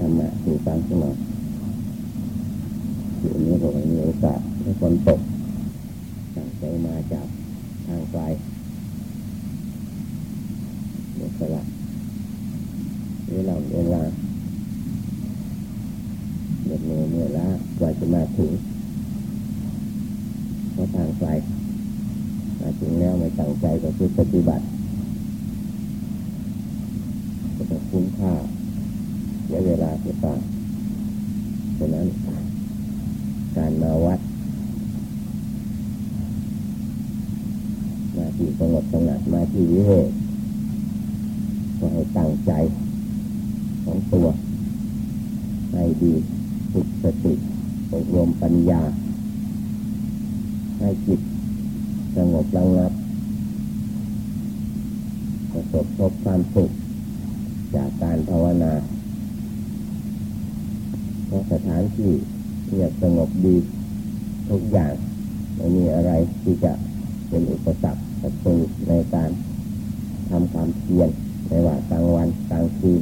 ธรรมะสู่ฟังสมองอยู่นี้ผมมีโอกาสให้ฝนตกตั้งใจมาจากทางไกลเดี๋ยวสละเวลาเวลาเหนื่อยเหนื่อเหนื่อยล้ากว่าจะมาถึงเพราะทางไกลมาถึงแล้วไม่ตั้งใจก็คือปฏิบัติก็ต้องคุ้มค่า เสียเวลาเสียเปล่าฉะนั้น การมาวัดมาที่สงบสงัดมาที่วิเวกให้ตั้งใจของตัว ให้ดีฝึกสติอบรมปัญญา ให้จิตสงบระงับประสบพบความสุขจากการภาวนาเพราะสถานที่เงียบสงบดีทุกอย่างไม่มีอะไรที่จะเป็นอุปสรรคศัตรูในการทำความเพียรในว่ากลางวันกลางคืน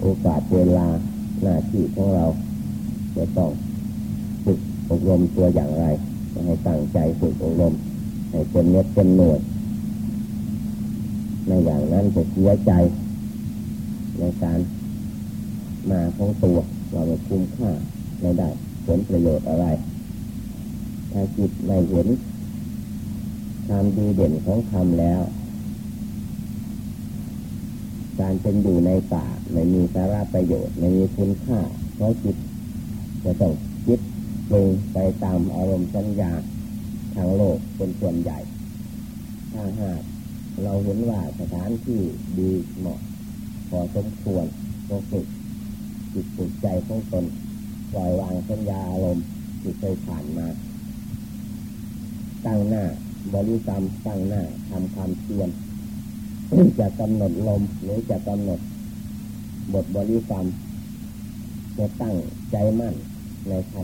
โอกาสเวลาหน้าที่ของเรา จะต้องฝึกอบรมตัวอย่างไรจะให้ตั้งใจ ฝึกอบรมให้เป็นเน็ตเป็นหน่วยในอย่างนั้นจะเสียใจในการมาของตัวเราไม่คุ้มค่าไม่ได้ผลประโยชน์อะไร ถ้าจิตไม่เห็นความดีเด่นของธรรมแล้ว การเป็นอยู่ในป่าไม่มีสาระประโยชน์ไม่มีคุณค่าเพราะจิตจะต้องคิดปรุงไปตามอารมณ์สัญญา ทางโลกเป็นส่วนใหญ่ ถ้าหากเราเห็นว่าสถานที่ดีเหมาะพอสมควรก็ฝึกจิตฝึกใจของตนปล่อยวางสัญญาอารมณ์ที่เคยผ่านมา ตั้งหน้าบริกรรมตั้งหน้าทำความเพียรจะกำหนดลมหรือจะกำหนด บทบริกรรมจะตั้งใจมั่นในค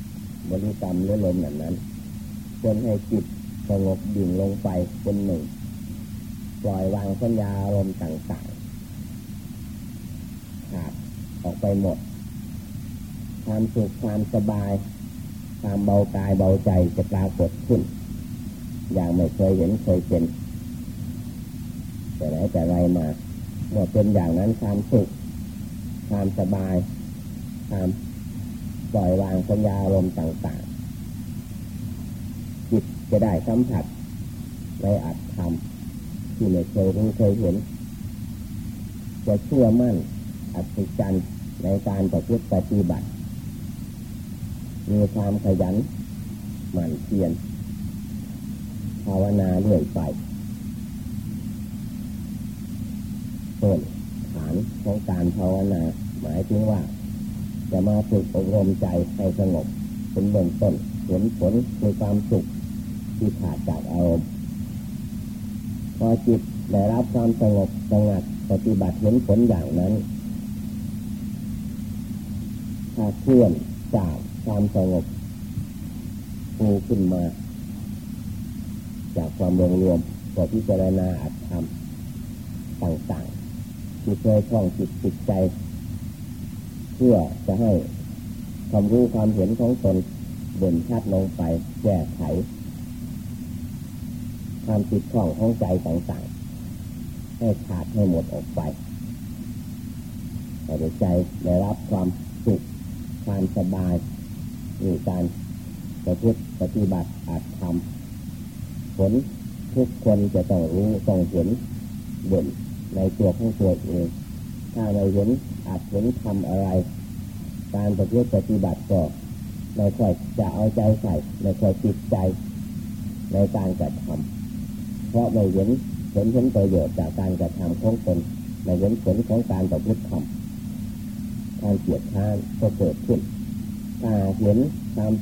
ำบริกรรมหรือลมนั้นนั้น จนให้จิตสงบดิ่งลงไปเป็นหนึ่ง ปล่อยวางสัญญาอารมณ์ต่างๆขาดออกไปหมด ความสุขความสบาย ความเบากายเบาใจจะปรากฏขึ้น อย่างไม่เคยเห็นเคยเป็น แต่ไหนแต่ไรมาเมื่อเป็นอย่างนั้นความสุขความสบาย ความปล่อยวางสัญญาอารมณ์ต่างๆ จะได้สัมผัสในอัตธรรมที่ไม่เคยรู้เคยเห็น จะเชื่อมั่นอัศจรรย์ในการประพฤติปฏิบัติ มีความขยันหมั่นเพียรภาวนาเรื่อยไปต้นฐานของการภาวนา หมายถึงว่า จะมาฝึกอบรมใจให้สงบเป็นเบื้องต้นผลผลคือความสุข ที่ขาดจากอารมณ์พอจิตได้รับความสงบสงัดปฏิบัติเห็นผลอย่างนั้นถ้าเคลื่อนจากความสงบฟูขึ้นมา จากความรวมรวมก็พิจารณาอัตธรรมต่างๆที่เคยคล้องจิตจิตใจ เพื่อจะให้ความรู้ความเห็นของตนเด่นชัดลงไปแก้ไข ความติดข้องของใจต่างๆ ให้ขาดให้หมดออกไปแต่ใจได้รับความสุขความสบายมีการประพฤติปฏิบัติอาจทำผลทุกคนจะต้องรู้ต้องเห็นเด่นในตัวของตัวเองถ้าเราเห็นอาจเห็นทำอะไร การประพฤติปฏิบัติก็ไม่ค่อยจะเอาใจใส่ไม่ค่อยติดใจในการกระทำ ราะไม่เห็นผลผลประโยชน์จากการกระทำของตนไม่เห็นผลของการประพฤติทำการเกียดค้านก็เกิดขึ้นถ้าเห็นความ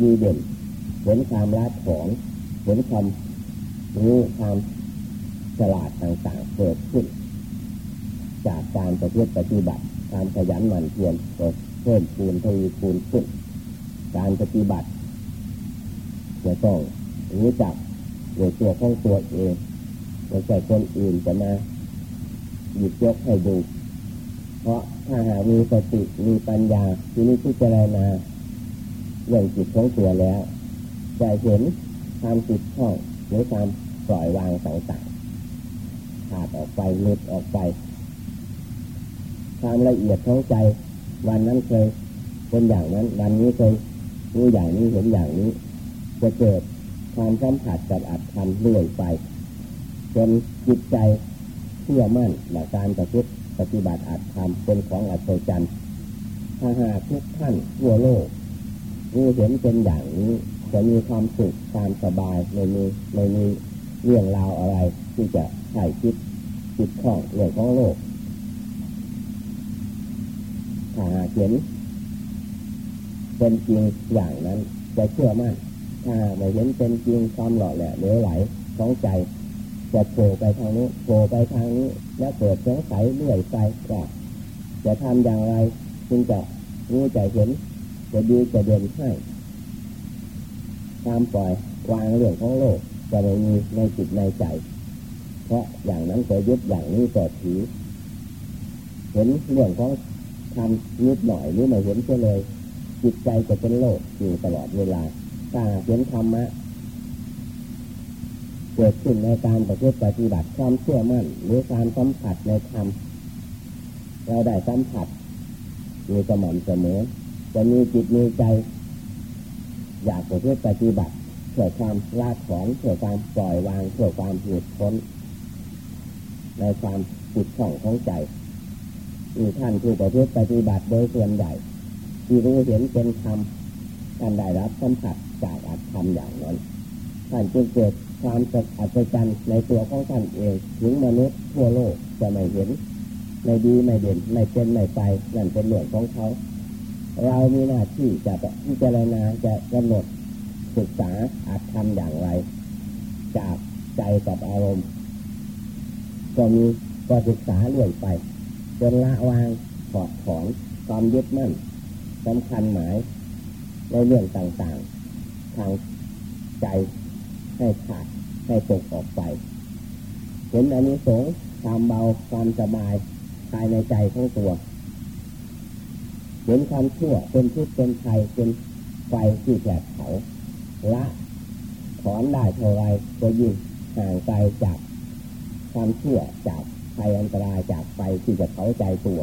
ดีเด่นเห็นความละถอนเห็นความรู้ความฉลาดต่างๆเกิดขึ้น จากการประพฤติปฏิบัติการขยันหมั่นเพียรก็เพิ่มคูณทวีคูณขึ้น การปฏิบัติจะต้องรู้จัก โดยตัวของตัวเองไม่ใช่คนอื่นจะมาหยิบยกให้ดู เพราะถ้าหากมีสติมีปัญญาที่นี้พิจารณาเรื่องจิตของตัวแล้วจะเห็นความจิตข้องหรือความปล่อยวางต่างๆขาดออกไปหลุดออกไป ความละเอียดของใจ วันนั้นเคยเป็นอย่างนั้น วันนี้เคยรู้อย่างนี้เห็นอย่างนี้ จะเกิด ความสัมผัสกับอัตธรรมเรื่อยไปจนจิตใจเชื่อมั่นในการปฏิบัติปฏิบัติอัตธรรมเป็นของอัศจรรย์ถ้าหากทุกท่านทั่วโลกรู้เห็นเป็นอย่างนี้จะมีความสุขความสบายไม่มีไม่มีเรื่องราวอะไร ที่จะใส่คิดจิตข้องเรื่องของโลกถ้าหาเห็นเป็นจริงอย่างนั้นจะเชื่อมั่น ไม่เห็นเป็นจริงความหล่อแหละเหลวไหลของใจจะโผล่ไปทางนี้โผล่ไปทางนี้ แล้วเกิดสงสัยเรื่อยไปว่าจะทำอย่างไรจึงจะรู้ใจเห็นจะดีจะเด่นให้ตามปล่อยวางเรื่องของโลกจะไม่มีในจิตในใจ เพราะอย่างนั้นก็ยึดอย่างนี้ก็ถือเห็นเรื่องของทำนิดหน่อยหรือไม่เห็นเลย จิตใจจะเป็นโลกอยู่ตลอดเวลา ถ้าเห็นธรรมะเกิดขึ้นในการปฏิบัติปฏิบัติความเชื่อมั่น หรือการสัมผัสในธรรมเราได้สัมผัสมีสม่ำเสมอ จะมีจิตมีใจ อยากประพฤติปฏิบัติเพื่อความละถอนเพื่อความปล่อยวางเพื่อความหลุดพ้น ในความจิตของของใจมีท่านผู้ประพฤติปฏิบัติโดยส่วนใหญ่ ที่รู้เห็นเป็นธรรมท่านได้รับสัมผัส จากอาธรรมอย่างนั้นท่านจึงเกิดความอัศจรรย์ในตัวของท่านเองถึงมนุษย์ทั่วโลกจะไม่เห็นไม่ดีไม่เด่นไม่เป็นไม่ไปนั่นเป็นเรื่องของเขา เรามีหน้าที่จะพิจารณาจะกำหนดศึกษาอาจทำอย่างไร จากใจกับอารมณ์ก็มีก็ศึกษาเรื่อยไปจนละวางถอดถอนความยึดมั่นสำคัญหมายในเรื่องต่างๆ ทางใจให้ขาดให้ตกออกไป เห็นอันนี้สงความเบาความสบายภายในใจของตัว เห็นความชั่วเป็นทุกข์เป็นภัยเป็นไฟที่แผดเผาละถอนได้เท่าไรก็ยิ่งห่างไกลจากความชั่วจากภัยอันตรายจากไฟที่จะเผาใจตัว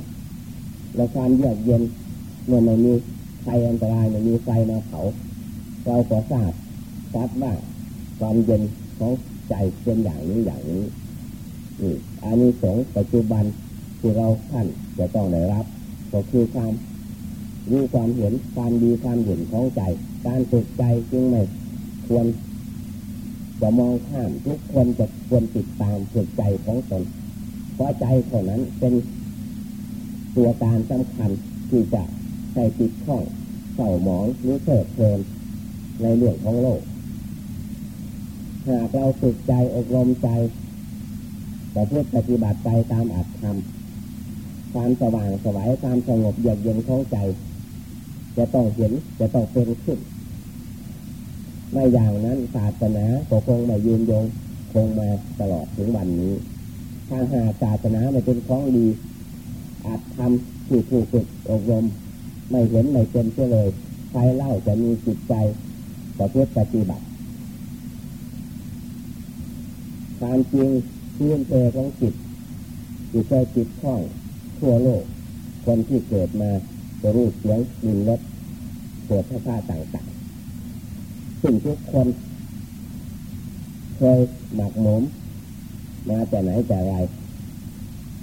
และความเยือกเย็นเมื่อไม่มีภัยอันตรายไม่มีไฟมาเผา เราก็ทราบชัดว่าความเย็นของใจเป็นอย่างนี้อย่างนี้นี่อันนี้สงปัจจุบันที่เราท่านจะต้องได้รับ ก็คือความรู้ความเห็นความดีความเห็นของใจ การฝึกใจจึงไม่ควรจะมองข้ามทุกคนจะควรติดตามฝึกใจของตนเพราะใจเท่านั้นเป็นตัวการสำคัญที่จะใส่ติดข้องเศร้าหมองหรือเสดเพลิน ในเรื่องของโลก หากเราฝึกใจอบรมใจแต่เพื่อปฏิบัติใจตามอัตธรรมความสว่างสวายความสงบเยือกเย็นของใจ จะต้องเห็นจะต้องเป็นขึ้น ไม่อย่างนั้นศาสนาก็คงไม่ยืนยงคงมาตลอดถึงวันนี้ ถ้าหากศาสนาไม่เป็นของดี อาจทำที่ผู้ฝึกอบรม ไม่เห็นไม่เป็นเช่เลย ใครเล่าจะมีจิตใจ ประพฤติปฏิบัติความจริงพื้นเพของจิตอยู่ใจจิตข้องทั่วโลก คนที่เกิดมาจะรู้เสียงดินรสเกิดท่าท่าต่างๆซึ่งทุกคนเคยหมักหมม มาแต่ไหนแต่ไร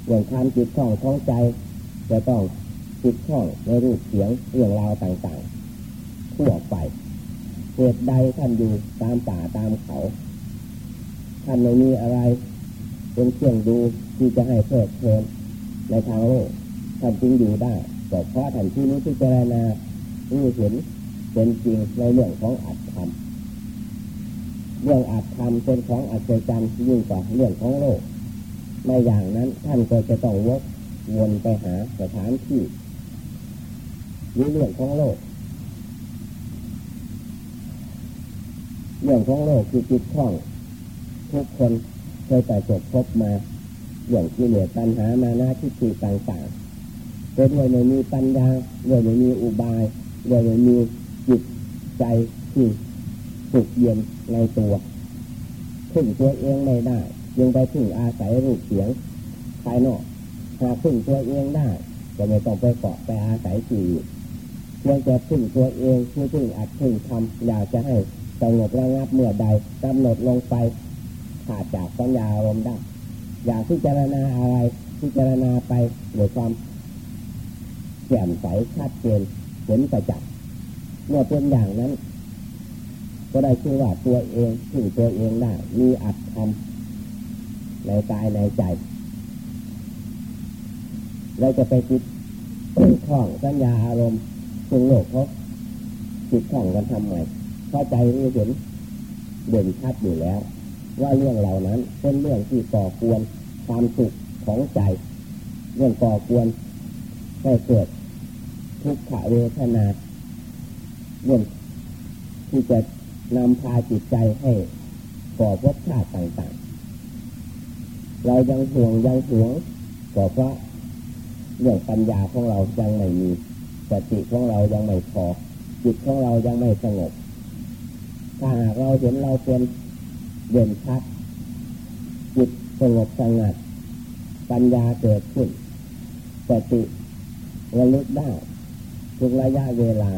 อย่างความจิตข้องของใจ จะต้องจิตข้องในรูปเสียงเรื่องราวต่างๆทั่วไป เหตุใดท่านอยู่ตามป่าตามเขา ท่านไม่มีอะไรเป็นเครื่องดูที่จะให้เพลิดเพลินในทางโลกท่านจึงอยู่ได้ก็เพราะท่านที่นี้ที่เจรณารู้เห็นเป็นจริงในเรื่องของอัตธรรมเรื่องอัตธรรมเป็นของอัศจรรย์ยิ่งกว่าเรื่องของโลกในอย่างนั้นท่านก็จะต้องวกวนไปหาสถานที่เรื่องของโลก เรื่องของโลกคือจิตข้อง ทุกคนเคยแต่จบพบมาอย่างกิเลสปัญหามาหน้าที่ตีต่างๆแต่ด้วยไม่มีปัญญาด้วยไม่มีอุบายด้วยไม่มีจิตใจที่สุขเย็นในตัวขึ้นตัวเองไม่ได้ยังไปถึงอาศัยรูปเสียงภายนอกหากขึ้นตัวเองได้ก็ไม่ต้องไปเกาะไปอาศัยที่เพียงแต่พึ่งตัวเองที่พึ่งอัดพึ่งทำอยากจะให้ สงบระงับเมื่อใดกำหนดลงไปขาดจากปัญญาอารมณ์ได้ อยากพิจารณาอะไรพิจารณาไปด้วยความแจ่มใสชัดเจนเห็นประจักษ์เมื่อเป็นอย่างนั้น ก็ได้ชื่อว่าตัวเองถึงตัวเองได้ มีอัตธรรมในกายในใจเราจะไปติดข้องสัญญาอารมณ์ซึ่งโลกเขาติดข้องกันทำไม เพราะใจรู้เห็นเด่นชัดอยู่แล้ว ว่าเรื่องเหล่านั้นเป็นเรื่องที่ก่อกวนความสุขของใจ เรื่องก่อกวนให้เกิดทุกขเวทนาเรื่องที่จะนำพาจิตใจให้ก่อภพชาติต่างๆ เรายังห่วงยังห่วงก็เพราะเรื่องปัญญาของเรายังไม่มีสติของเรายังไม่พอจิตของเรายังไม่สงบ ถ้าเราเห็นเราเป็นเด่นชัดจิตสงบสงัด ปัญญาเกิดขึ้นสติระลึกได้ทุกระยะเวลา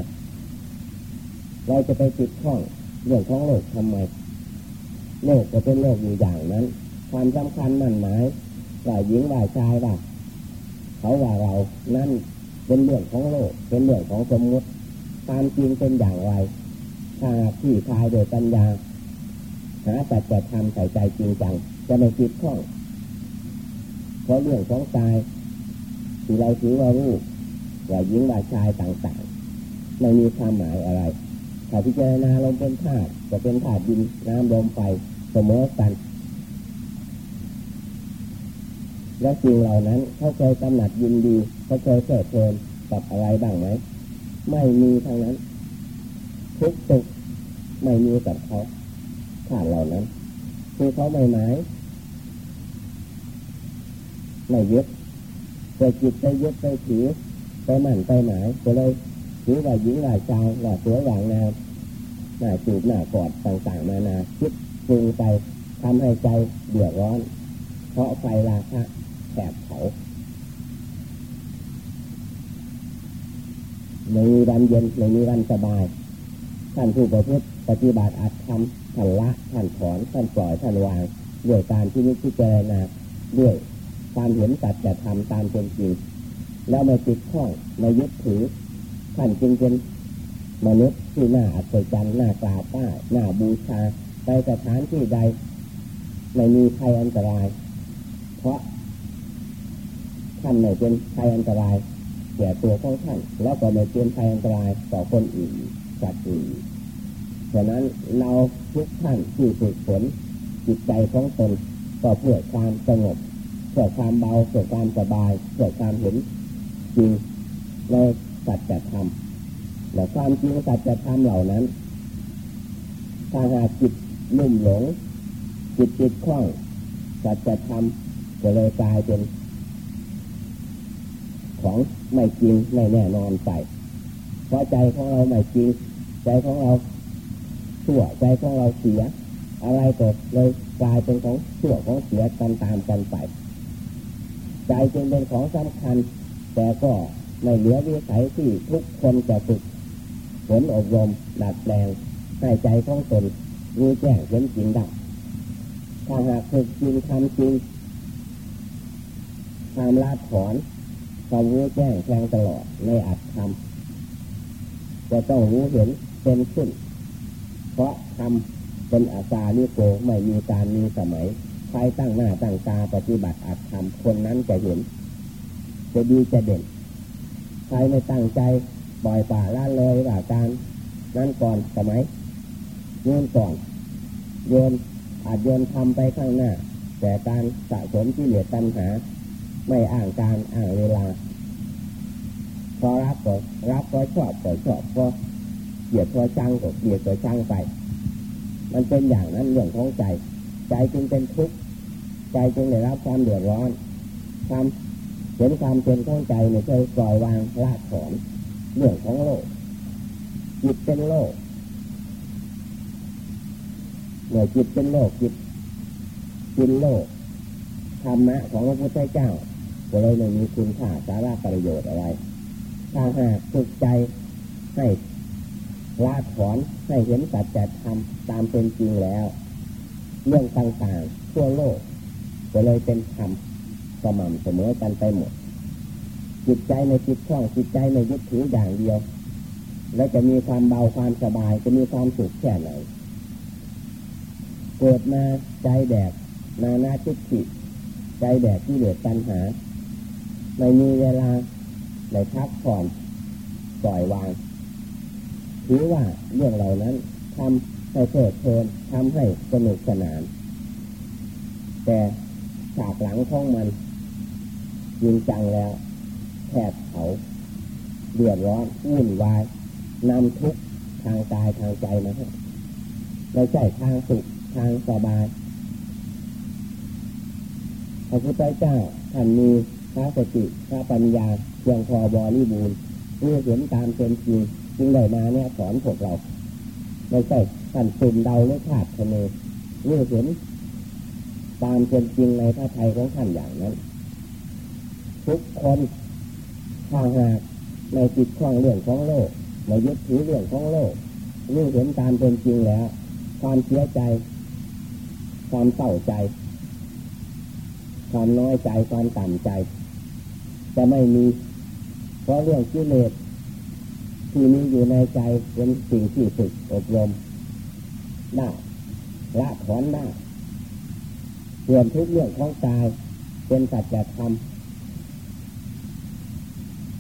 เราจะไปติดข้องเรื่องของโลกทำไม โลกก็เป็นโลกอยู่อย่างนั้น ความสำคัญมั่นหมายว่าหญิงว่าชายว่าเขาว่าเรานั่นเป็นเรื่องของโลก เป็นเรื่องของสมมติความจริงเป็นอย่างไร ถ้าที่ทายโดยปัญญาหาแต่จะทำใส่ใจจริงจังจะไม่ติดข้องเพราะเรื่องของกายที่เราถือว่ารูปว่าหญิงว่าชายต่างๆไม่มีความหมายอะไรถ้าพิจารณาลมเป็นธาตุจะเป็นธาตุดินน้ำลมไฟเสมอกันและสิ่งเหล่านั้นเขาเคยกำหนัดยินดีเขาเคยเสดเพลินกับอะไรบ้างไหมไม่มีทั้งนั้น ทุกสุขไม่มีกับเขาธาเหล่านั้น คือเขาไม่หมายไม่ยึดแต่จิตไปยึดไปถือไปหมั่นไปหมายก็เลยถือว่าหญิงว่าชายว่าสวยว่างงามหน้าจูบหน้ากอดต่างๆมานาคิดปรุงไปทำให้ใจเดือดร้อน เพราะไฟราคะแผดเผาไม่มีวันเย็นไม่มีวันสบาย ท่านผู้ประพฤติปฏิบัติอาจทำท่านละท่านถอนท่านปล่อยท่านวางด้วยการที่นิพพิจารณาด้วยความเห็นตัดจะทำตามเป็นจริงแล้วไม่ติดข้องไม่ยึดถือท่านจึงเป็นมนุษย์ที่น่าอัศจรรย์น่ากราบไหว้น่าบูชาไปสถานที่ใด ไม่มีภัยอันตราย เพราะท่านไม่เป็นภัยอันตรายแก่ตัวของท่านแล้วก็ไม่เป็นภัยอันตรายต่อคนอื่นจัดอื่น ฉะนั้นเราทุกท่านที่ฝึกฝนจิตใจของตนก็เพื่อความสงบเพื่อความเบาเพื่อความสบายเพื่อความเห็นจริงในสัจธรรมและความจริงสัจธรรมเหล่านั้นถ้าหากจิตลุ่มหลง จิตจิตคล้องสัจธรรมก็เลยกลายเป็นของไม่จริงไม่แน่นอนไปเพราะใจของเราไม่จริง ใจของเรา ชั่วใจของเราเสีย อะไรก็เลยกลายเป็นของชั่วของเสียตามตามกันไป ใจจึงเป็นของสำคัญ แต่ก็ไม่เหลือวิสัยที่ทุกคนจะฝึกฝนอบรมดัดแปลงให้ใจของตนรู้แจ้งเห็นจริงได้ถ้าหากฝึกจริงทำจริงทำลาถอนความรู้แจ้งแทงตลอดในอัตธรรมจะต้องรู้เห็นเป็นขึ้น ราะทำเป็นอาจาริโกไม่มีการมีสมัย ใครตั้งหน้าตั้งตาปฏิบัติอัตธรรมคนนั้นจะเห็น จะดีจะเด่น ใครไม่ตั้งใจปล่อยป่าละเลยว่าการนั้นก่อนสมัยโยนก่อนโยนอาจโยนทำไปข้างหน้า แต่การสะสมที่เหลือตัณหา ไม่อ่างการอ่างเวลาพอรับก็รับก็ชอบก็ชอบก็ เกลียดก็ชังก็เกลียดก็ชังไป มันเป็นอย่างนั้นเรื่องของใจ ใจจึงเป็นทุกข์ใจจึงได้รับความเดือดร้อนความเห็นความเป็นของใจในใจปล่อยวางละถอนเรื่องของโลกจิตเป็นโลกเมื่อจิตเป็นโลกจิตกินโลกธรรมะของพระพุทธเจ้าก็เลยไม่มีคุณค่าสาระประโยชน์อะไรถ้าหากฝึกใจให้ ละถอนให้เห็นสัจธรรมตามเป็นจริงแล้ว เรื่องต่างๆ ทั่วโลกก็เลยเป็นธรรมสม่ำเสมอกันไปหมด จิตใจในจิตคล่องจิตใจในยึดถืออย่างเดียว แล้วจะมีความเบาความสบายจะมีความสุขแค่ไหนเกิดมาใจแดกนานาทิฏฐิใจแดกที่เหลือปัญหา ไม่มีเวลาในพักผ่อนปล่อยวาง ถือว่าเรื่องเหล่านั้นทำให้เพลิดเพลินทำให้สนุกสนาน แต่ฉากหลังของมันยิงจังแล้วแผดเขาเดือดร้อนวุ่นวายนำทุกทางกายทางใจมาให้ไม่ใช่ทางสุขทางสบายพระพุทธเจ้าท่านมีพระสติพระปัญญาเพียงพอบริบูรณ์เมื่อเห็นตามเป็นจริง จึงได้มาเนี่ยสอนพวกเราไม่ใช่ท่านสุ่มเดาหรือขาดคะเนเมื่อเห็นตามเป็นจริงในพระไทยของท่านอย่างนั้น ทุกคนถ้าหากในจิตคล่องเรื่องของโลกในยึดถือเรื่องของโลกเมื่อเห็นตามเป็นจริงแล้ว ความเสียใจ ความเศร้าใจ ความน้อยใจความต่ำใจ จะไม่มี เพราะเรื่องกิเลส ที่มีอยู่ในใจเป็นสิ่งที่ฝึกอบรมได้ละถอนได้ส่วนทุกเรื่องของกายเป็นสัจธรรม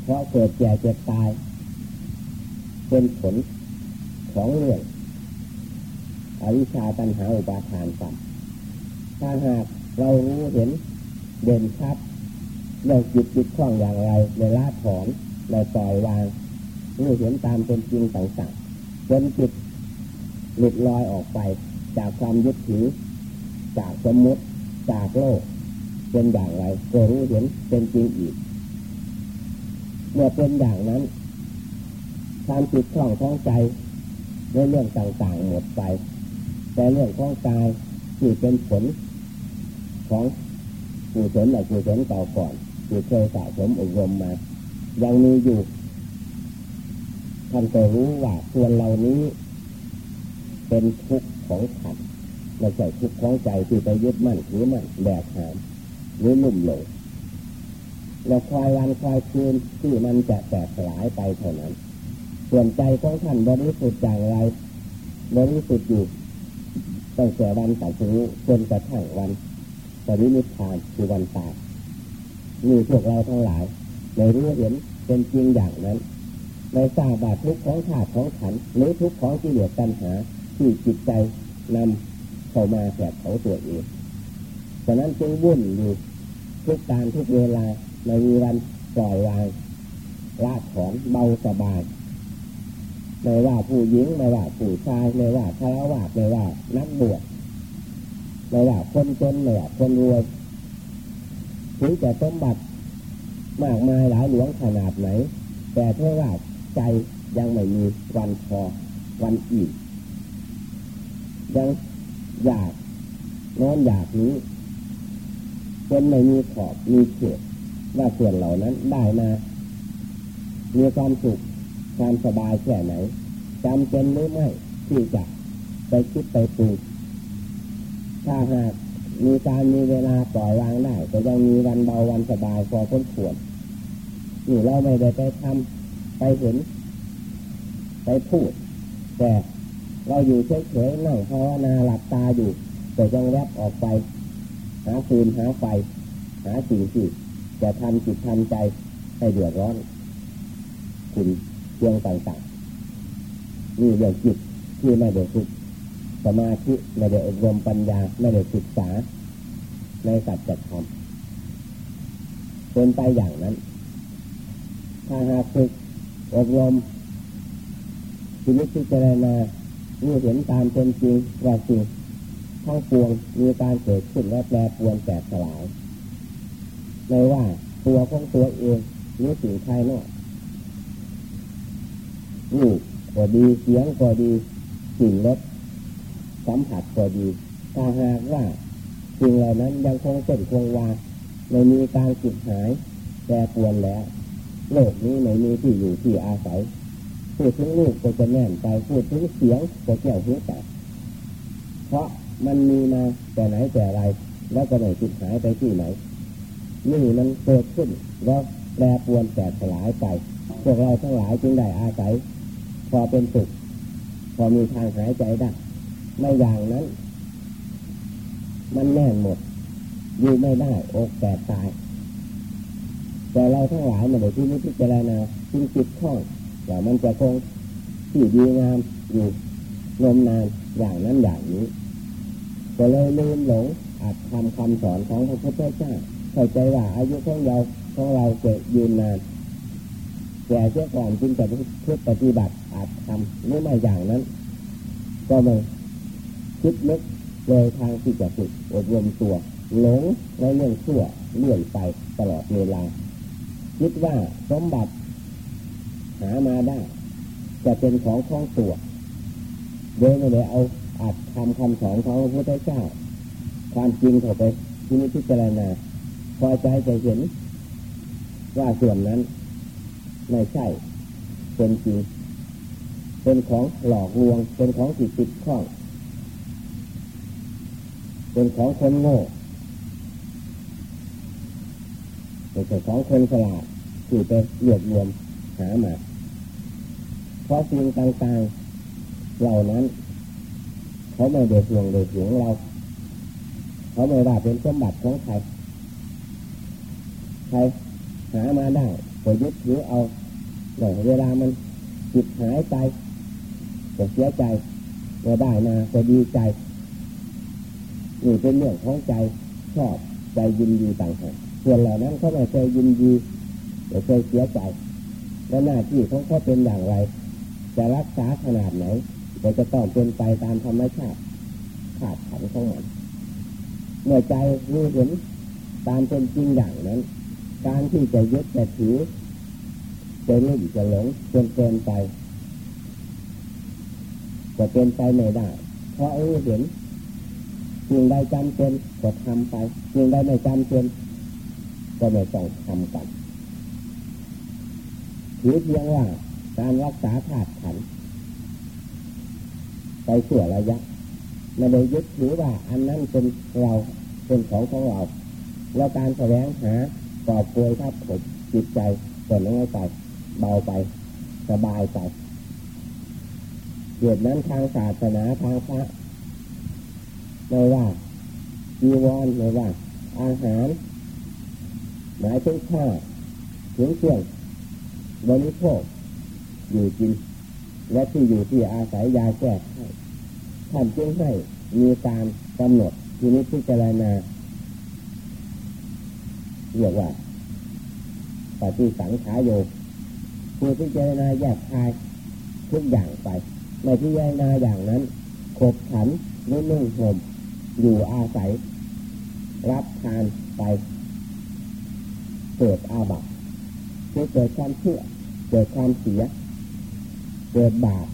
เพราะเกิดแก่เจ็บตาย เป็นผลของเรื่องอวิชชาตัณหาอุปาทานกรรมถ้าหากเรารู้เห็นเด่นชัดเรื่องจิตจิตคล่องอย่างไรในละถอนในปล่อยวาง รู้เห็นตามเป็นจริงต่างๆจนจิตหลุดลอยออกไป จากความยึดถือ จากสมมติจากโลก เป็นอย่างไรก็รู้เห็นเป็นจริงอีก เมื่อเป็นอย่างนั้นความจิตคล่องท้องใจในเรื่องต่างๆหมดไป แต่เรื่องของกายที่เป็นผลของกุศลและกุศลเก่าก่อนที่เคยสะสมอบรมมา ยังมีอยู่ ท่านก็รู้ว่าส่วนเหล่านี้ เป็นทุกข์ของขันไม่ใช่ทุกข์ของใจที่ไปยึดมั่นถือมั่นแบกหามหรือลุ่มหลงแล้วคอยวันคอยคืนที่มันจะแตกสลายไปเท่านั้น ส่วนใจของท่านบริสุทธิ์อย่างไรบริสุทธิ์อยู่ตั้งแต่วันตัดสู้จนกระทั่งวันปรินิพพานคือวันตายมีพวกเราทั้งหลายในรู้เห็นเป็นจริงอย่างนั้น ในทราบาทุกของขาดของขันหรือทุกของที่เหลือปัญหาที่จิตใจนำเข้ามาแสบเขาตัวเองฉะนั้นจึงวุ่นอยู่ทุกการทุกเวลาในมีวันปล่อยวางละถอนเบาสบายไม่ว่าผู้หญิงไม่ว่าผู้ชายไม่ว่าชาวาไม่ว่านักบวชไม่ว่าคนจนไม่ว่าคนรวยถึงจะสมบัติมากมายหลายหลวงขนาดไหน แต่เท่าว่า ใจยังไม่มีวันพอวันอีก ยังอยากนอนอยากนี้จนไม่มีขอบมีเขตว่าส่วนเหล่านั้นได้มามีความสุขความสบายแค่ไหนจำเป็นหรือไม่ที่จะไปคิดไปปลูกถ้าหากมีการมีเวลาปล่อยวางได้ก็ยังมีวันเบาวันสบายพอพ้นขวดนี่เราไม่ได้ไปทำ ไปเห็น ไปพูด แต่เราอยู่เฉยๆนั่งภาวนาหลับตาอยู่แต่ยังแวบออกไป หาฟืนหาไฟหาสิ่งที่จะทำจิตทำใจให้เดือดร้อนคุณเรื่องต่างๆนี่เรื่องจิตที่ไม่ได้ฝึกสมาธิไม่ได้อบรมปัญญาไม่ได้ศึกษา ในสัจธรรมเป็นไปอย่างนั้น ถ้าหากฝึก อบรมชีวิตที่เจริญมารู้เห็นตามเป็นจริงว่าจริงทั้งปวงมีการเกิดขึ้นและแปรปรวนแตกสลายไม่ว่าตัวของตัวเองหรือสิ่งภายนอกรูปก็ดีเสียงก็ดีสิ่งรสสัมผัสก็ดีถ้าหากว่าสิ่งเหล่านั้นยังคงเป็นคงวาไม่มีการสุดหายแปรปรวนแล้ว โลกนี้ไม่มีที่อยู่ที่อาศัย พูดถึงลูกก็จะแน่นไปพูดถึงเสียงก็แก้วหูแตกเพราะมันมีมาแต่ไหนแต่ไร แล้วก็ไม่สุดหายไปที่ไหน นี่มันเกิดขึ้นแล้วแปรปรวนแตกสลายไป พวกเราทั้งหลายจึงได้อาศัย พอเป็นสุข พอมีทางหายใจได้ไม่อย่างนั้น มันแน่นหมด อยู่ไม่ได้อกแตกตาย แต่เราทั้งหลายมาในที่นี้พิจารณาจึงจิตข้องว่ามันจะคงที่ดีงามอยู่นมนานอย่างนั้นอย่างนี้ก็เลยลืมหลงอาจทำคำสอนของพระพุทธเจ้าเข้าใจว่าอายุของเราของเราจะยืนนานแก่เสียก่อนจึงจะพื่ปฏิบัติอาจทำไม่ไม่อย่างนั้น ก็ไม่คิดลึกเลยทางที่จะฝึกอบรมตัวหลงในเรื่องชั่วเลื่อนไปตลอดเวลา คิดว่าสมบัติ หามาได้ จะเป็นของคล้องตัวโดยไม่ได้เอาอาจทำคำสอนของพระพุทธเจ้า ความจริงเข้าไปที่นิพพานาพอใจจะเห็น ว่าส่วนนั้น ไม่ใช่เป็นจริงเป็นของหลอกลวง เป็นของติดติดข้องเป็นของคนโง่เป็นของคนฉลาด ที่ไปรวบรวมหามาเพราะสิ่งต่างๆเหล่านั้น เขาไม่เดือดห่วงเดือดห่วงเรา เขาไม่ได้เป็นสมบัติของใครใครหามาได้ก็ยึดถือเอาแต่เวลามันจิตหายไปก็เสียใจก็ได้มาก็ดีใจนี่เป็นเรื่องของใจชอบใจยินดีต่างหากส่วนเหล่านั้นเขาไม่เคยยินดี ไม่เคยเสียใจและหน้าที่ของเขาเป็นอย่างไร จะรักษาขนาดไหนก็จะต้องเป็นไปตามธรรมชาติขาดขันของมันเมื่อใจรู้เห็นตามเป็นจริงอย่างนั้น การที่จะยึดจะถือจะนิ่จะหลงจนเกินไปจะเป็นไปไม่ได้ เพราะรู้เห็นสิ่งใดจำเป็นก็ทำไปสิ่งใดไม่จำเป็นก็ไม่ต้องทำกัน ถือเพียงว่าการรักษาธาตุขันไปเสื่อระยะไม่ได้ยึดถือว่าอันนั้นเป็นเราเป็นของของเรา แล้วการแสวงหากอบโกยทับถมจิตใจก็น้อยไปเบาไปสบายไปเหตุนั้นทางศาสนาทางพระไม่ว่าจีวรไม่ว่าอาหารหมายถึงข้าถึงเครื่อง บริโภคอยู่กิน และที่อยู่ที่อาศัยยาแก้ไขท่านจึงให้มีการกำหนดทีนี้พิจารณาเรียกว่าปฏิสังขายโยผู้พิจารณาแยกคายทุกอย่างไปไม่พิจารณาอย่างนั้นขบขันนุ่งนุ่งห่มอยู่อาศัย รับทานไปเกิดอาบัติ เกิดความเชื่อ เกิดความเสีย เกิดบาป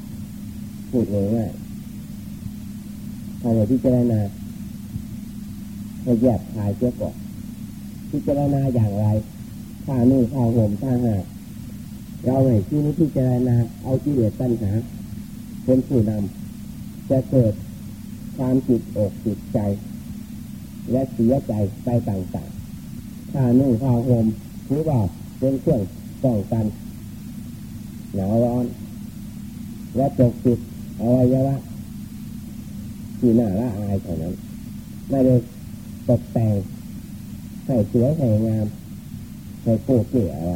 พูดง่ายๆถ้าเราพิจารณาให้แยกคายเสียก่อนพิจารณาอย่างไรถ้านุ่งผ้าห่มถ้าหาเราให้ที่นี้พิจารณาเอาที่เหลือตัณหาเป็นผู้นำจะเกิดความจิตอกจิตใจ และเสียใจไปต่างๆถ้านุ่งผ้าห่มหรือว่า เป็นเครื่องป้องกันหนาวร้อน และปกปิดอวัยวะที่หน้าละอายเท่านั้น ไม่ได้ตกแต่งให้สวยให้งามให้โกเก๋อะไร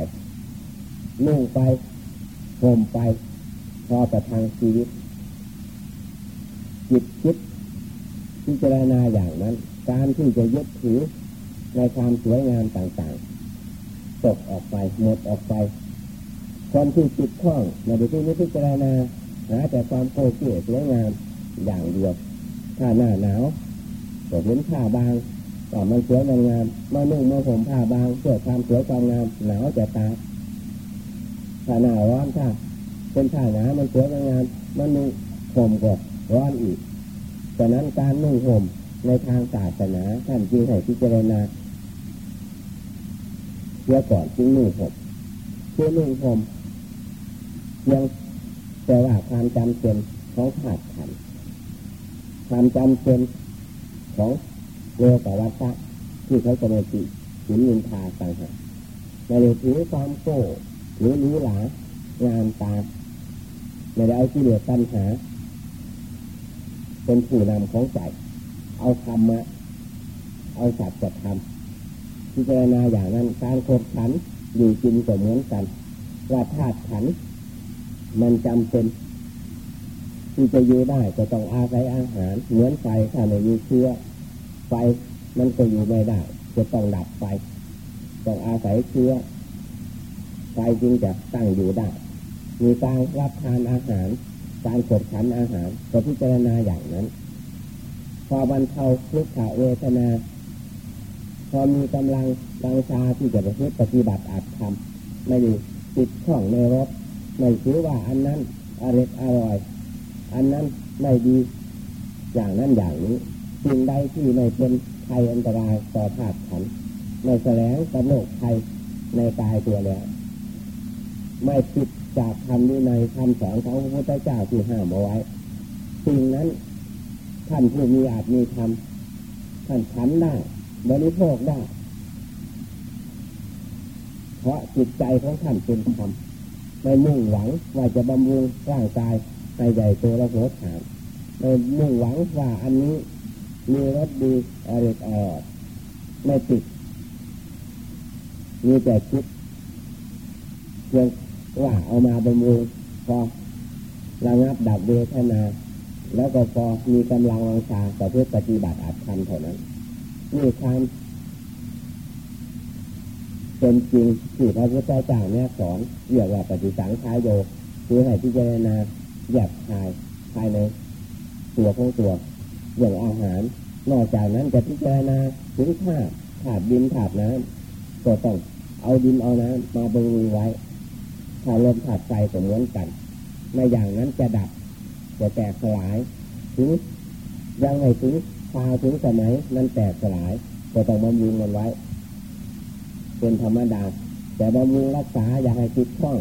นุ่งไปห่มไป พอประทังชีวิต จิตคิดพิจารณาอย่างนั้น การที่จะยึดถือในความสวยงามต่างๆ ตกออกไปหมดออกไปคนที่จิตคล่องในที่นี้พิจารณาหาแต่ความโกเก๋สวยงามอย่างเดียวถ้าหน้าหนาวก็เห็นผ้าบางว่ามันสวยมันงามมานุ่งมาผมผ้าบางเพื่อความสวยความงามหนาวจะตายถ้าหนาวร้อนถ้าเป็นผ้าหนามันสวยมันงามมันนุ่งผมก็ร้อนอีกฉะนั้นการนุ่งห่มในทางศาสนาท่านจึงให้พิจารณา สียก่อนจึงนุ่งห่มเพื่อนุ่งห่มเพียงแต่ว่าความจำเป็นของขาดขันความจำเป็นของโลกวัฏฏะที่เขาจะมาจิหินนินทาต่างหากไม่ได้ถือความโก้หรือรู้หลางานตาไม่ได้เอาที่เหลือปัญหา เป็นผู้นำของใจ เอาธรรมะเอาสัจธรรม พิจารณาอย่างนั้นการโคดขันอยู่จริงก็เหมือนกัน ว่าธาตุขันมันจำเป็นที่จะอยู่ได้ก็ต้องอาศัยอาหาร เหมือนไฟถ้าไม่มีเชื้อไฟมันก็อยู่ไม่ได้ จะต้องดับไฟต้องอาศัยเชื้อไฟจึงจะตั้งอยู่ได้ มีการรับทานอาหาร การกดขันอาหารก็พิจารณาอย่างนั้น พอบรรเทาทุกขเวทนา พอมีกำลังรังชาที่จะไปพปฏิบัติอาจทำไม่ได้ติดข้องในรถไม่ถือว่าอันนั้นอร่อยอร่อย อันนั้นไม่ดีอย่างนั้นอย่างนี้สิ่งใดที่ไม่เป็นภัยอันตรายต่อธาตุขันไม่แสลงกระโนกภัยในกายตัวแล้ว ไม่ผิดจากคำนี้ในคำสอนของพระพุทธเจ้าที่ห้ามเอาไว้สิ่งนั้นท่านผู้มีอาจมีธรรมท่านฉันได้ บริโภคได้ เพราะจิตใจของท่านเป็นธรรมไม่มุ่งหวังว่าจะบำรุงร่างกายให้ใหญ่โตและโหดหามไม่มุ่งหวังว่าอันนี้มีรสดีอร่อยอร่อยไม่ติด มีแต่คิดเพียงว่าเอามาบำรุงพอระงับดับเวทนา แล้วก็พอมีกำลังวังชาต่อเพื่อปฏิบัติอาจทำเท่านั้น นี่ความเป็นจริงที่พระพุทธเจ้าเนี่ยสอนเรียกว่าปฏิสังขายโยคือให้พิจารณาแยกภายภายในตัวของตัวอย่างอาหาร นอกจากนั้นจะพิจารณาถึงธาตุธาตุดินธาตุน้ำก็ต้องเอาดินเอาน้ำมาบรุงไว้ถ้าลมธาตุไฟก็เหมือนกันในอย่างนั้นจะดับจะแตกสลายถึงยังไม่ถึง พาถึงสมัยนั้นแตกสลาย ก็ต้องบำรุงมันไว้ เป็นธรรมดา แต่บำรุงรักษาอย่าให้จิตคล่อง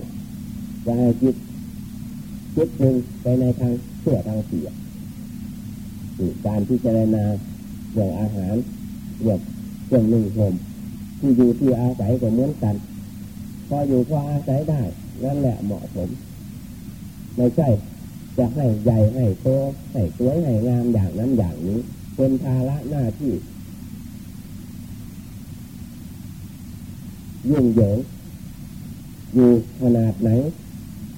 อย่าให้จิตจิตหนึ่งไปในทางเสื่อทางเสียการพิจารณาเรื่องอาหารเรื่องเรื่องหนึ่งห่มที่อยู่ที่อาศัยก็เหมือนกัน พออยู่พออาศัยได้ นั่นแหละเหมาะสม ไม่ใช่จะให้ใหญ่ให้โตให้สวยให้งามอย่างนั้นอย่างนี้ เป็นภาระหน้าที่ยุ่งเหยิงอยู่ขนาดไหน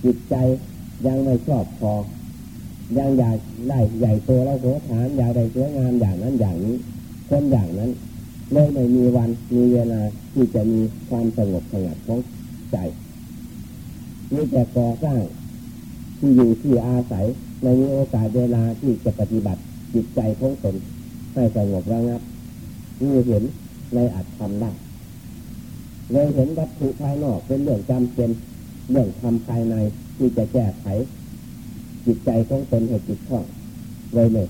จิตใจยังไม่ชอบพอยังอยากได้ใหญ่โตแล้วโหฐานอยากได้สวยงามอย่างนั้นอย่างนี้คนอย่างนั้นเลยไม่มีวันมีเวลาที่จะมีความสงบสงัดของใจมีแต่ก่อสร้างที่อยู่ที่อาศัยในมีโอกาสเวลาที่จะปฏิบัติจิตใจของตน ให้สงบระงับนี่เห็นในอัตทำได้เลยเห็นวัตถุภายนอกเป็นเรื่องจำเป็นเรื่องทำภายในที่จะแก้ไข จิตใจของตนให้จิตข้องไว้เลย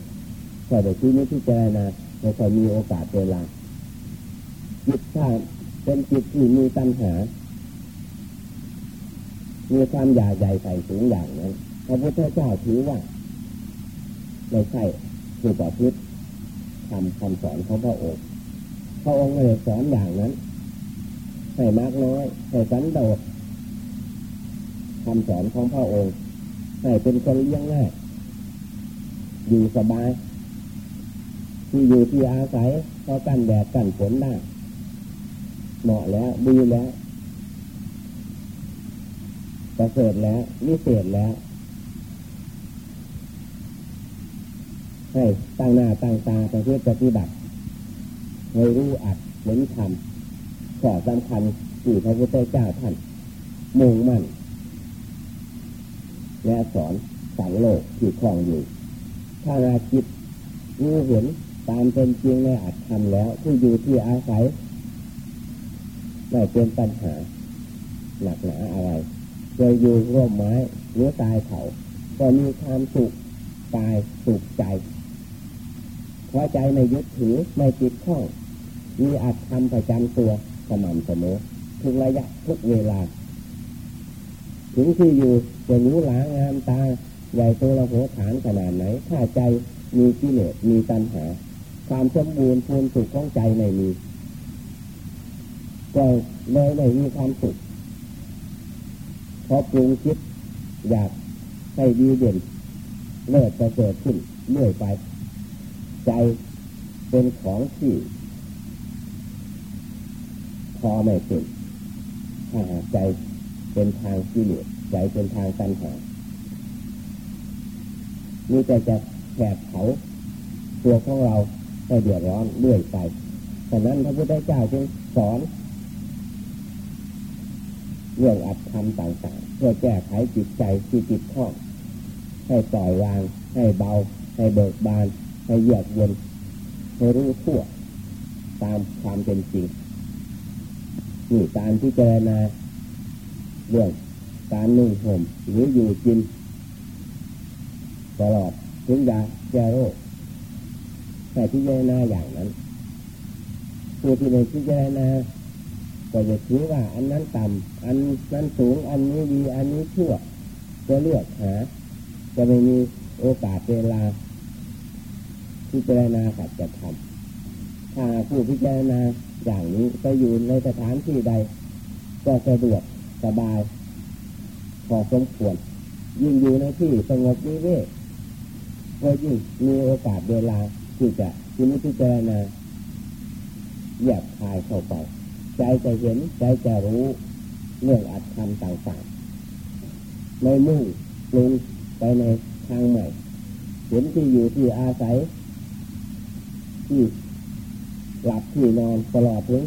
แต่เดี๋ยวที่นี้ที่เจรนาไม่ค่อยมีโอกาสเวลาจิตถ้าเป็นจิตที่มีตัณหา มีความใหญ่ใหญ่ใส่สูงอย่างนั้นพระพุทธเจ้าถือว่าไม่ใช่คือต่อพิษ ทำคำสอนของพระองค์พระองค์ไม่ได้สอนอย่างนั้นให้มากน้อยให้สันโดษคำสอนของพระองค์ให้เป็นคนเลี้ยงง่ายอยู่สบาย ที่อยู่ที่อาศัยพอกันแดดกันฝนได้เหมาะแล้วดีแล้วประเสริฐแล้ววิเศษแล้ว ให้ตั้งหน้าตั้งตาปเพื่อปฏิบัติให้รู้อัดเหมือนทำขอสำคัญที่พระพุทธเจ้าท่านมุ่งมั่น และสอนสังโลกที่คลองอยู่ ถ้าเราจิตรู้เห็นตามเป็นจริงในอาจทำแล้ว ที่อยู่ที่อาศัยไม่เป็นปัญหาหนักหนาอะไรจะอยู่ร่มไม้หรือตายเขา ก็มีความสุขกายสุขใจ เพราะใจไม่ยึดถือไม่ติดข้องมีอาจทำประจำตัวสม่ำเสมอทุกระยะทุกเวลา ถึงที่อยู่จะรู้หลางามตา ใหญ่โตระโหฐานขนาดไหน ถ้าใจมีกิเลสมีตัณหา ความสมบูรณ์ภูมิสุขของใจไม่มี ก็เลยไม่มีความสุขเพราะปรุงคิดอยากให้ดีเด่นเลิศจะเกิดขึ้นเรื่อยไป ใจเป็นของที่พอไม่เป็นถ้าหากใจเป็นทางกิเลสใจเป็นทางตัณหานี่แต่จะแผดเผาตัวของเราให้เดือดร้อนเรื่อยไปฉะนั้นพระพุทธเจ้าจึงสอน เรื่องอัตธรรมต่างๆ เพื่อแก้ไขจิตใจที่จิตข้องให้ปล่อยวาง ให้เบา ให้เบิกบาน ให้เยือกเย็นให้รู้ทั่ว ตามความเป็นจริงนี่การที่เจรณาเรื่องการนุ่งห่มหรืออยู่กินตลอดถึงยาแก้โรคแต่ที่เจรณาอย่างนั้นผู้ที่ในที่เจรณาก็จะถือว่าอันนั้นต่ำอันนั้นสูงอันนี้ดีอันนี้ชั่วจะเลือกหาจะไม่มีโอกาสเวลา พิจารณาสัจธรรมถ้าผู้พิจารณาอย่างนี้ไปอยู่ในสถานที่ใด ก็สะดวกสบายพอสมควรยิ่งอยู่ในที่สงบนิเวศก็ยิ่งมีโอกาสเวลาที่จะที่นี้พิจารณาแยบคายเข้าไป ใจจะเห็นใจจะรู้เรื่องอัตธรรมต่างๆไม่มุ่งปรุงไปในทางใหม่เห็นที่อยู่ที่อาศัย ที่หลับที่นอนตลอดถึง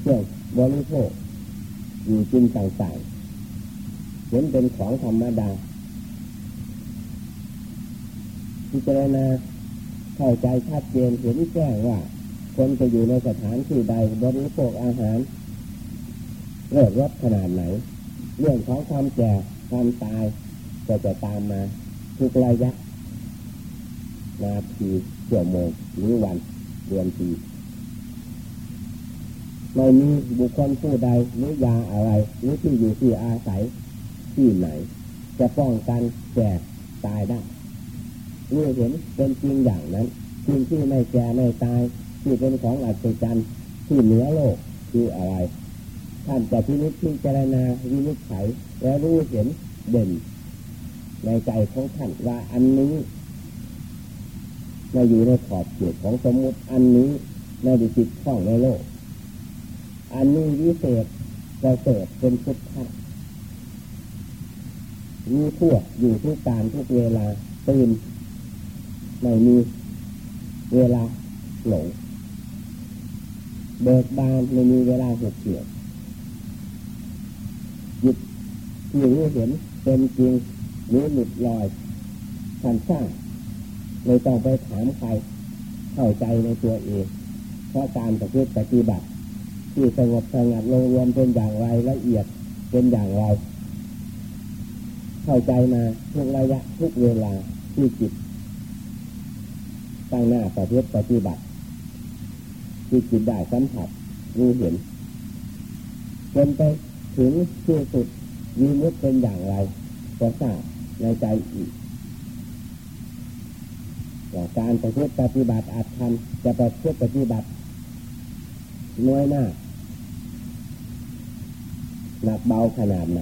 เครื่องบริโภคอยู่จริงต่างๆเห็นเป็นของธรรมดาพิจารณาเข้าใจชัดเจนเห็นแจ้งว่า คนจะอยู่ในสถานที่ใดบริโภคอาหารเลิศรสขนาดไหน เรื่องของความแก่ความตายก็จะตามมา ทุกระยะนาที ชั่วโมงหรือวันเดือนปีไม่มีบุคคลผู้ใดหรือยาอะไรหรือที่อยู่ที่อาศัยที่ไหน จะป้องกันแก่ตายได้เมื่อเห็นเป็นจริงอย่างนั้นสิ่งที่ไม่แก่ไม่ตายที่เป็นของอัศจรรย์ที่เหนือโลกคืออะไร ท่านจะพินิจพิจารณาวินิจฉัยและรู้เห็นเด่น ในใจของท่านว่าอันนี้ มาอยู่ในขอบเขตของสมมติอันนี้ไม่ได้ติดข้องในโลก อันนี้วิเศษเราเกิดเป็นพุทธะมีทั่วอยู่ทุกการทุกเวลาตื่นไม่มีเวลาหลงเบิกบานไม่มีเวลาหุบเกี่ยวจิตที่รู้เห็นเป็นจริงหรือหลุดลอยทันสร้าง เลยต้องไปถามใครเข้าใจในตัวเอง เพราะการประพฤติปฏิบัติ ที่สงบสงัดลงรวมเป็นอย่างไรละเอียดเป็นอย่างไร เข้าใจมาทุกระยะทุกเวลาที่จิตตั้งหน้าประพฤติปฏิบัติ ที่จิตได้สัมผัสรู้เห็นจนไปถึงที่สุดมีมุตเป็นอย่างไรก็ทราบในใจอีก การประพฤติปฏิบัติอาจทำจะประพฤติปฏิบัติน้อยหน้าหนักเบาขนาดไหน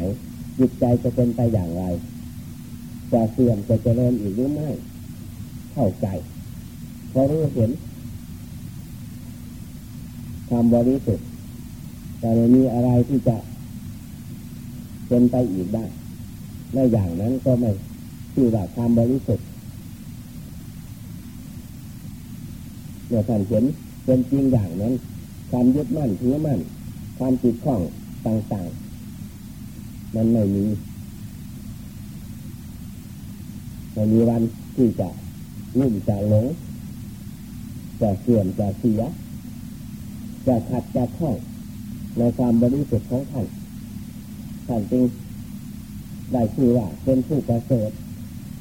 จิตใจจะเป็นไปอย่างไร จะเสื่อมจะเจริญอีกหรือไม่ เข้าใจพอรู้เห็นความบริสุทธิ์แต่ไม่มีอะไรที่จะเป็นไปอีกได้ในอย่างนั้นก็ไม่ชื่อว่าความบริสุทธิ์ เมื่อท่านเห็นเป็นจริงอย่างนั้น ความยึดมั่นถือมั่น ความติดข้องต่างๆ มันไม่มีไม่มีวันที่จะลุ่มจะหลงจะเสื่อมจะเสีย จะขัดจะข้องในความบริสุทธิ์ของท่านท่านจึงได้ชื่อว่าเป็นผู้ประเสริฐ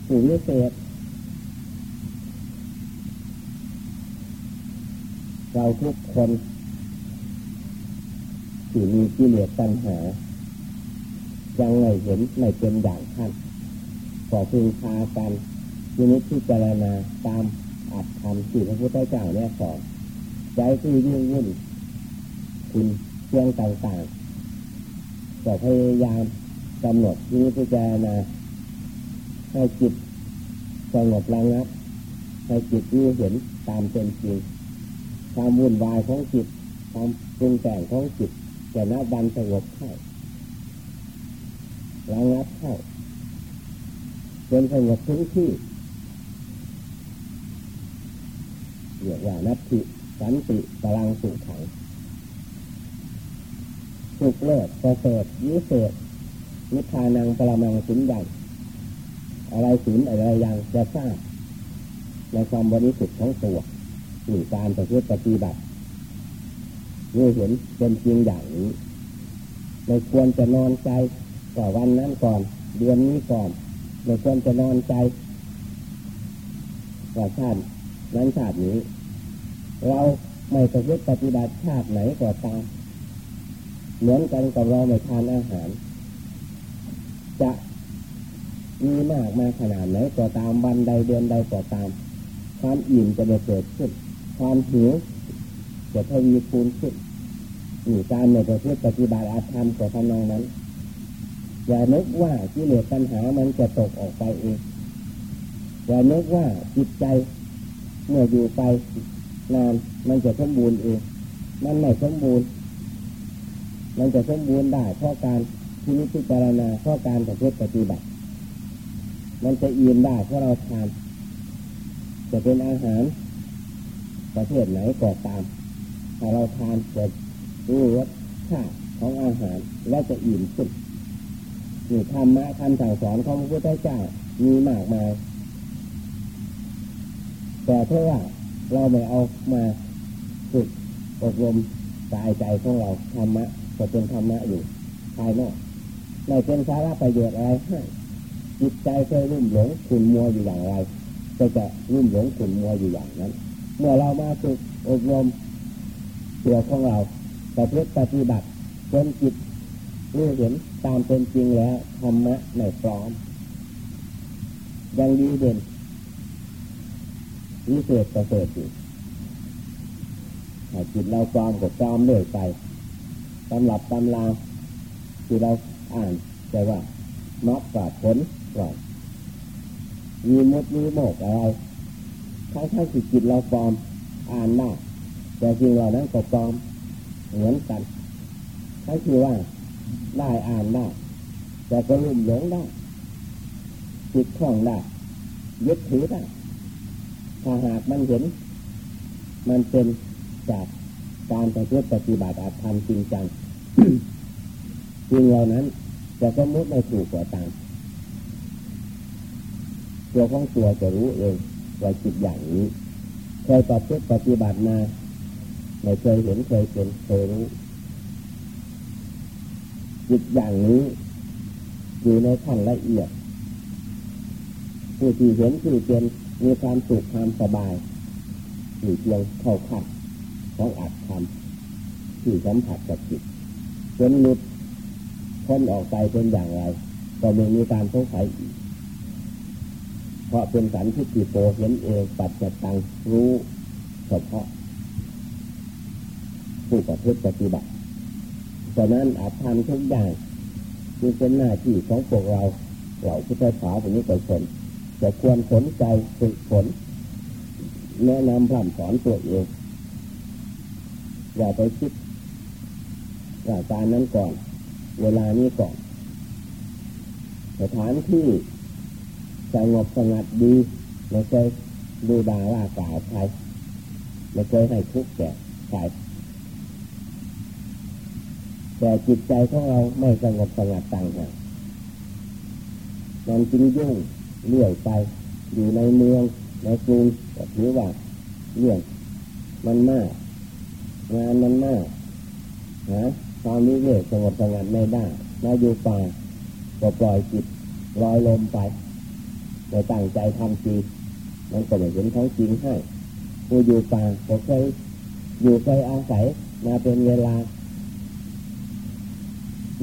ผู้วิเศษ เราทุกคนที่มีกิเลสตัณหา ยังไม่เห็นไม่เป็นอย่างท่านขอพึงพากันยินิจพิจารณาตามอัตธรรมที่พระพุทธเจ้าเนี่ยสอนใจที่ยิ่งวุ่นคุณเพียงต่างๆก็พยายามกำหนดยินิจพิจารณาให้จิตสงบระงับให้จิตรู้เห็นตามเป็นจริง ความวุ่นวายของจิต ความปรุงแต่งของจิตจะนับวันสงบเข้าระงับเข้าจนสงบทุกที่เรียกว่านัตถิสันติพลังสุขขังสุขเลิศประเสริฐยิเศษนิพานังปรมังสุญญ์อะไรสุญอะไรยังจะทราบในความบริสุทธิ์ของตัว หรือการประพฤติปฏิบัติเมื่อเห็นเป็นจริงอย่างนี้ไม่ควรจะนอนใจก่อวันนั้นก่อน เดือนนี้ก่อนไม่ควรจะนอนใจก่อชาตินั้นชาตินี้ เราไม่ประพฤติปฏิบัติชาติไหนก็ตามเหมือนกันกับเราไม่ทานอาหาร จะมีมากมาขนาดไหนก็ตามวันใดเดือนใดก็ตาม ความอิ่มจะเกิดขึ้น ความหิวจะทวีคูณขึ้นนี่การในประเทศปฏิบัติอาธรรมกับทำนองนั้น อย่านึกว่ากิเลสตัณหามันจะตกออกไปเอง อย่านึกว่าจิตใจเมื่ออยู่ไปนานมันจะสมบูรณ์เอง มันไม่สมบูรณ์ มันจะสมบูรณ์ได้เพราะการที่นิพจารณาเพราะการประพฤติปฏิบัติ มันจะอิ่มได้เพราะเราทานจะเป็นอาหาร ประเภทไหนก็ตามถ้าเราทานจะรู้รสชาติของอาหารและจะอิ่มขึ้นนี่ธรรมะคำสั่งสอนของพระพุทธเจ้ามีมากมาย แต่เพราะว่าเราไม่เอามาฝึกอบรมกายใจของเราธรรมะก็เป็นธรรมะอยู่ภายนอกไม่เป็นสาระประโยชน์อะไรให้จิตใจเคยรุ่มหลงขุ่นมัวอยู่อย่างไรก็จะรุ่มหลงขุ่นมัวอยู่อย่างนั้น เมื่อเรามาฝึกอบรมตัวของเราประพฤติปฏิบัติจนจิตรู้เห็นตามเป็นจริงแล้วธรรมะไม่พร้อม ยังดีเด่นวิเศษประเสริฐอยู่จิตเราปลอมกับปลอมเรื่อยไปตำหรับตำราที่เราอ่านแต่ว่ามักกว่าผลก่อนมีมดมีโมกอะไร ทั้งทั้งจิตเราปลอมอ่านได้แต่จริงเรานั้นก็ปลอมเหมือนกันถ้าคือว่าได้อ่านได้แต่ก็ลุ่มหลงได้จิตคล่องได้ยึดถือได้ถ้าหากมันเห็น มันเป็นจากการปฏิบัติปฏิบัติอาธรรมจริงจังจริงเหล่านั้นจะสมมติไม่ถูกกว่าตามตัวของตัวจะรู้เอง ว่าจิตอย่างนี้เคยปฏิบัติปฏิบัติมาไม่เคยเห็นเคยเป็นเคยรู้จิตอย่างนี้อยู่ในขั้นละเอียดผู้ที่เห็นผู้เป็นมีความสุขความสบายอยู่เพียงเข้าขัดของอัดทำที่สัมผัสกับจิตจนหลุดพ้นออกไปเป็นอย่างไร ก็ไม่มีการสงสัยอีก เพราะเป็นสันทิฏฐิโปเห็นเองปัจจตังรู้เฉพาะผู้ประพฤติปฏิบัติฉะนั้นอาจทำทุกอย่างจึงเป็นหน้าที่ของพวกเราเราพุทธศาสนิกชนจะควรสนใจฝึกฝนแนะนำพร่ำสอนตัวเอง อย่าไปคิดว่าการนั้นก่อน เวลานี้ก่อนสถานที่ สงบสงัดดีไม่เคยดูดาว่ากล่าวใครไม่เคยให้ทุกข์แก่ใครแต่จิตใจของเราไม่สงบสงัดต่างหากมันจึงยุ่งเลื่อยไป อยู่ในเมืองในกรุงก็ถือว่าเรื่องมันมาก งานมันมากหาความวิเวกสงบสงัดไม่ได้มาอยู่ป่าก็ปล่อยจิตลอยลมไป โดยตั้งใจทำจริงมันก็ไม่เห็นของจริงให้ผู้อยู่ป่าก็เคยอยู่เคยอาศัยมาเป็นเวลา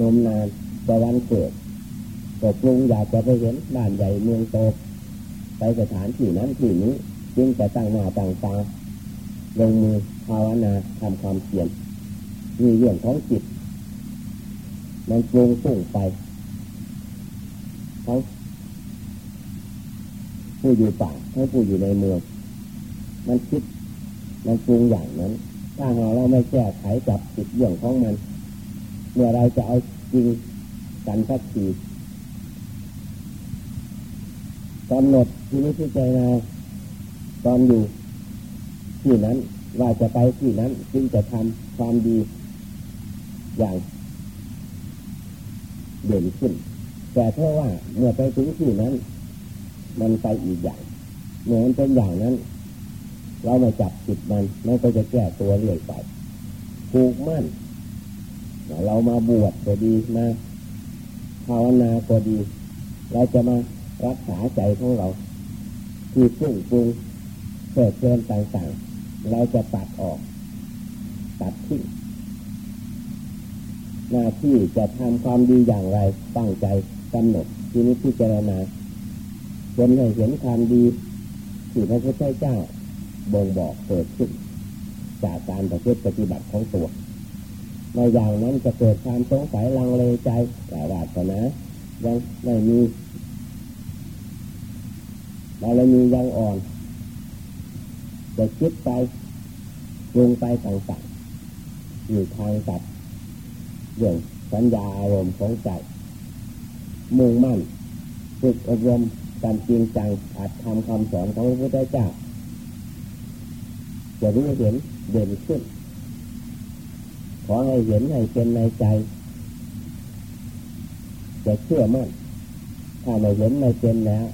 นมนานแต่วันเกิดก็ปรุงอยากจะไปเห็นบ้านใหญ่เมืองโตไปสถานที่นั้นที่นี้จึงจะตั้งหน้าตั้งตาลงมือภาวนาทำความเพียรมีเรื่องของจิตมันปรุงสุ่งไปทั้ง ผู้อยู่ป่าทั้งผู้อยู่ในเมือง มันคิดมันปรุงอย่างนั้น ถ้าหากเราไม่แก้ไขจับจิตเรื่องของมัน เมื่อเราจะเอาจริงกันสักทีกำหนดที่นี้ที่ใจนาตอนอยู่ที่นั้นว่าจะไปที่นั้นจึงจะทำความดีอย่างเด่นขึ้น แต่เพราะว่าเมื่อไปถึงที่นั้น มันไปอีกอย่างเหมือนเป็นอย่างนั้น เราไม่จับจิตมันมันก็จะแก้ตัวเรื่อยไปผูกมั่นเรามาบวชก็ดีมาภาวนาก็ดี เราจะมารักษาใจของเรา ที่ฟุ้งปรุงเกิดเกินต่างๆ เราจะตัดออก ตัดทิ้งหน้าที่จะทำความดีอย่างไรตั้งใจกำหนดที่นี้พิจารณา จนให้เห็นความดีที่พระพุทธเจ้าบ่งบอกเกิดขึ้นจากการประพฤติปฏิบัติของตัวในอย่างนั้นจะเกิดความสงสัยลังเลใจแต่ว่าตนะยังไม่มีบารมียังอ่อนจะคิดไปปรุงไปต่างๆอยู่ทางตัดเรื่องสัญญาอารมณ์ของใจมุ่งมั่นฝึกอบรม การจริงจังอาจทำคำสอนของพระพุทธเจ้าจะรู้เห็นเด่นขึ้น ขอให้เห็นให้เป็นในใจ จะเชื่อมั่นถ้าไม่เห็นไม่เป็นแล้ว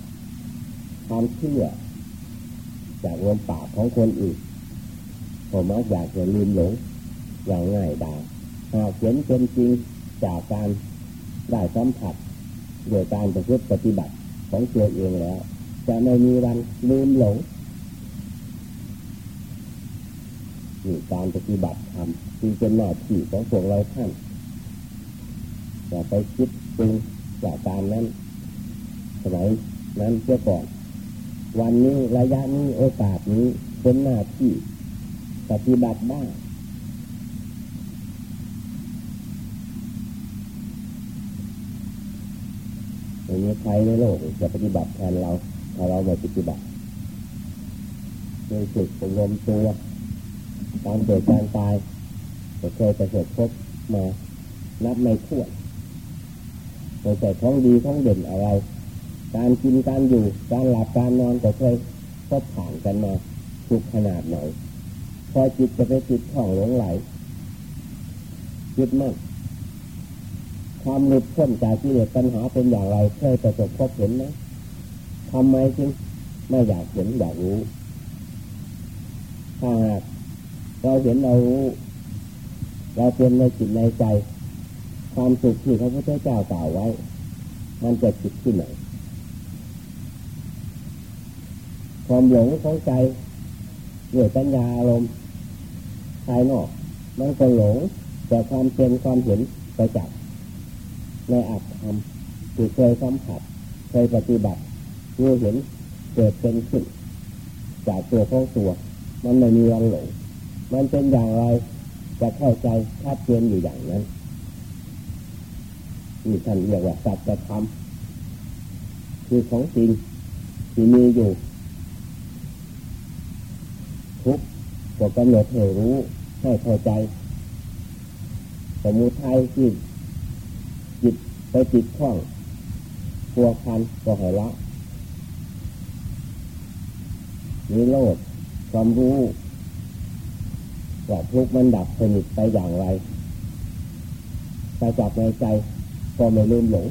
ความเชื่อ จากลมปากของคนอื่นผมมักอยากจะลืมหลงอย่างง่ายดายหากเห็นเป็นจริงจากการได้สัมผัสโดยการประพฤติปฏิบัติ ของตัวเองแล้ว จะไม่มีวันลืมหลงนี่การปฏิบัติทำจึงเป็นหน้าที่ของพวกเราท่านอย่าไปคิดปรุงจากการนั้นสมัยนั้นเสียก่อน วันนี้ระยะนี้โอกาสนี้เป็นหน้าที่ปฏิบัติได้ ไม่มีใครในโลกจะปฏิบัติแทนเราถ้าเราไม่ปฏิบัติโดยฝึกอบรมตัวการเกิดการตายก็เคยประสบพบมานับไม่ถ้วนไม่ใช่ท้องดีท้องเด่นอะไร การกินการอยู่การหลับการนอนก็เคยพบผ่านกันมาทุกขนาดไหนพอจิตจะไปจิตท่องหลงไหลจิตมั่น ความหลุดพ้นจากกิเลสปัญหาเป็นอย่างไรเคยประสบพบเห็นไหมทำไมจึงไม่อยากเห็นอยากรู้ถ้าหากเราเห็นเรารู้เราเป็นในจิตในใจ ความสุขที่พระพุทธเจ้ากล่าวไว้ มันจะจิตที่ไหนความหลงของใจเกิดปัญญาอารมณ์ภายนอก มันก็หลงแต่ความเป็นความเห็นไปจับ ในอัตธรรมที่เคยสัมผัสเคยปฏิบัติรู้เห็นเกิดเป็นขึ้นจากตัวของตัว มันไม่มีวันหลงมันเป็นอย่างไรจะเข้าใจชัดเจนอยู่อย่างนั้นนี่ท่านเรียกว่าสัจธรรมคือของจริงที่มีอยู่ทุกก็กำหนดให้รู้ให้เข้าใจ สมุทัยที่ จิตไปจิตข้องพัวพันก็ให้ละมีโรธความรู้ว่าทุกมันดับสนิทไปอย่างไรไปจับในใจก็ไม่ลืมหลง